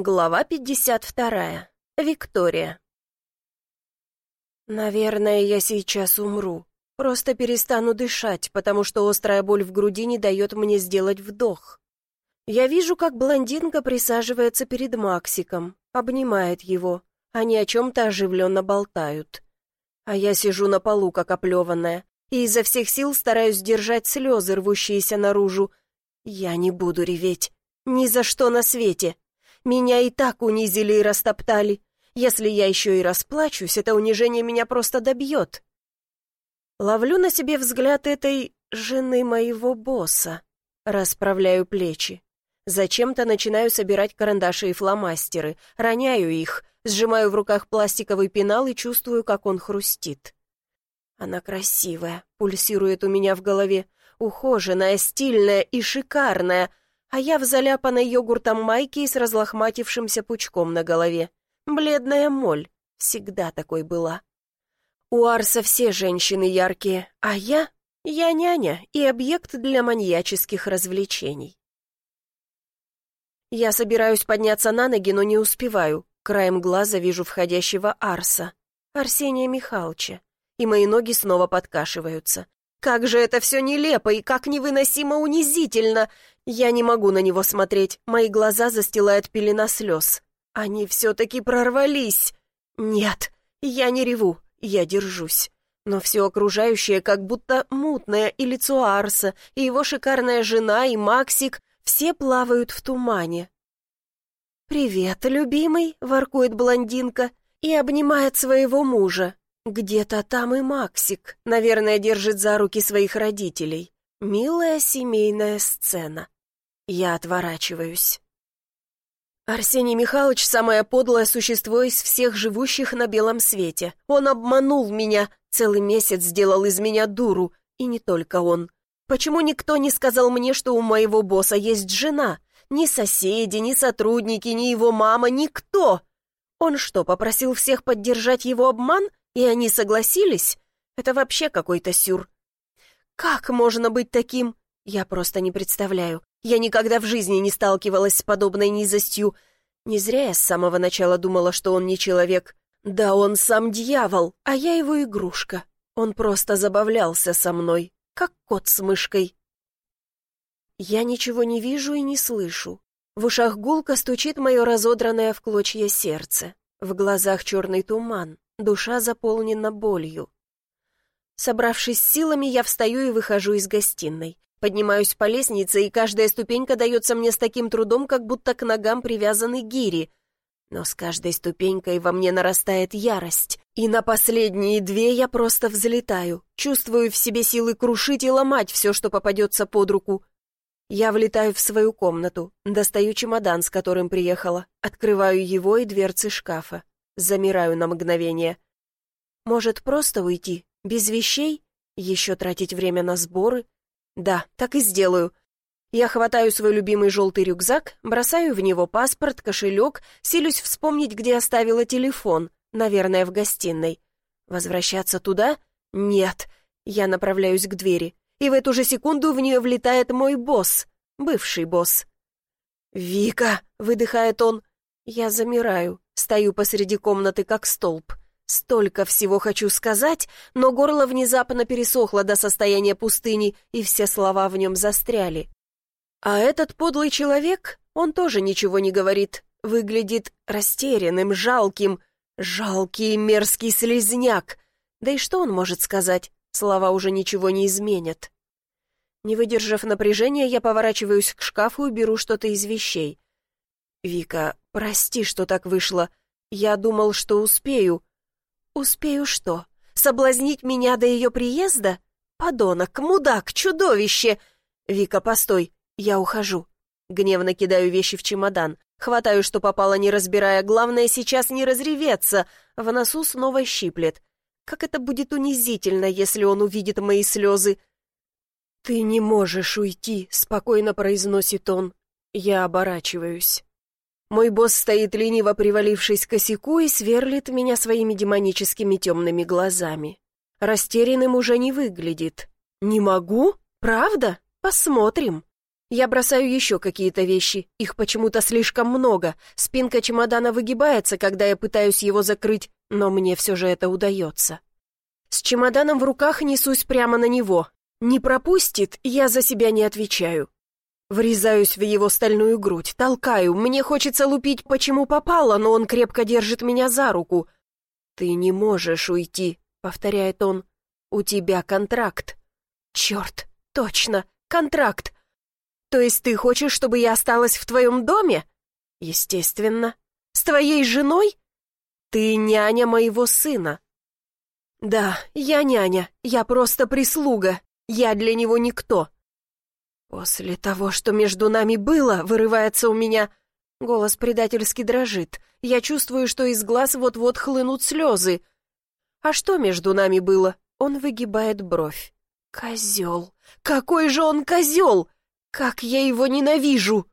Глава 52. Виктория. Наверное, я сейчас умру. Просто перестану дышать, потому что острая боль в груди не дает мне сделать вдох. Я вижу, как блондинка присаживается перед Максиком, обнимает его. Они о чем-то оживленно болтают. А я сижу на полу, как оплеванная, и изо всех сил стараюсь сдержать слезы, рвущиеся наружу. Я не буду реветь. Ни за что на свете. Меня и так унизили и растоптали. Если я еще и расплачусь, это унижение меня просто добьет. Ловлю на себе взгляд этой жены моего босса. Расправляю плечи. Зачем-то начинаю собирать карандаши и фломастеры, роняю их, сжимаю в руках пластиковый пенал и чувствую, как он хрустит. Она красивая, пульсирует у меня в голове, ухоженная, стильная и шикарная, а я в заляпанной йогуртом майке и с разлохматившимся пучком на голове. Бледная моль. Всегда такой была. У Арса все женщины яркие, а я... Я няня и объект для маньяческих развлечений. Я собираюсь подняться на ноги, но не успеваю. Краем глаза вижу входящего Арса, Арсения Михайловича, и мои ноги снова подкашиваются. Как же это все нелепо и как невыносимо унизительно! Я не могу на него смотреть, мои глаза застилает пелена слез. Они все-таки прорвались. Нет, я не реву, я держусь. Но все окружающее как будто мутное, и лицо Арса, и его шикарная жена, и Максик, все плавают в тумане. «Привет, любимый», — воркует блондинка и обнимает своего мужа. Где-то там и Максик, наверное, держит за руки своих родителей. Милая семейная сцена. Я отворачиваюсь. Арсений Михайлович — самое подлое существо из всех живущих на белом свете. Он обманул меня, целый месяц сделал из меня дуру, и не только он. Почему никто не сказал мне, что у моего босса есть жена? Ни соседи, ни сотрудники, ни его мама, никто. Он что, попросил всех поддержать его обман, и они согласились? Это вообще какой-то сюр. Как можно быть таким? Я просто не представляю. Я никогда в жизни не сталкивалась с подобной низостью. Не зря я с самого начала думала, что он не человек. Да он сам дьявол, а я его игрушка. Он просто забавлялся со мной, как кот с мышкой. Я ничего не вижу и не слышу. В ушах гулко стучит мое разодранное в клочья сердце. В глазах черный туман, душа заполнена болью. Собравшись силами, я встаю и выхожу из гостиной. Поднимаюсь по лестнице, и каждая ступенька дается мне с таким трудом, как будто к ногам привязаны гири. Но с каждой ступенькой во мне нарастает ярость, и на последние две я просто взлетаю, чувствую в себе силы крушить и ломать все, что попадется под руку. Я влетаю в свою комнату, достаю чемодан, с которым приехала, открываю его и дверцы шкафа. Замираю на мгновение. Может, просто уйти, без вещей? Еще тратить время на сборы? Да, так и сделаю. Я хватаю свой любимый желтый рюкзак, бросаю в него паспорт, кошелек, силюсь вспомнить, где оставила телефон, наверное, в гостиной. Возвращаться туда? Нет. Я направляюсь к двери, и в эту же секунду в нее влетает мой босс, бывший босс. «Вика!» — выдыхает он. Я замираю, стою посреди комнаты, как столб. Столько всего хочу сказать, но горло внезапно пересохло до состояния пустыни, и все слова в нем застряли. А этот подлый человек, он тоже ничего не говорит, выглядит растерянным, жалким, жалкий мерзкий слезняк. Да и что он может сказать? Слова уже ничего не изменят. Не выдержав напряжения, я поворачиваюсь к шкафу и беру что-то из вещей. «Вика, прости, что так вышло. Я думал, что успею». «Успею что? Соблазнить меня до ее приезда? Подонок, мудак, чудовище!» «Вика, постой, я ухожу». Гневно кидаю вещи в чемодан. Хватаю, что попало, не разбирая. Главное сейчас не разреветься. В носу снова щиплет. Как это будет унизительно, если он увидит мои слезы. «Ты не можешь уйти», — спокойно произносит он. Я оборачиваюсь. Мой босс стоит лениво привалившись к косяку и сверлит меня своими демоническими темными глазами. Растерянным уже не выглядит. «Не могу? Правда? Посмотрим». Я бросаю еще какие-то вещи, их почему-то слишком много. Спинка чемодана выгибается, когда я пытаюсь его закрыть, но мне все же это удается. С чемоданом в руках несусь прямо на него. Не пропустит, я за себя не отвечаю. Врезаюсь в его стальную грудь, толкаю, мне хочется лупить, почему попало, но он крепко держит меня за руку. «Ты не можешь уйти», — повторяет он. «У тебя контракт». «Черт, точно, контракт. То есть ты хочешь, чтобы я осталась в твоем доме?» «Естественно. С твоей женой?» «Ты няня моего сына». «Да, я няня, я просто прислуга, я для него никто». «После того, что между нами было, вырывается у меня...» Голос предательски дрожит. Я чувствую, что из глаз вот-вот хлынут слезы. «А что между нами было?» Он выгибает бровь. «Козел! Какой же он козел! Как я его ненавижу!»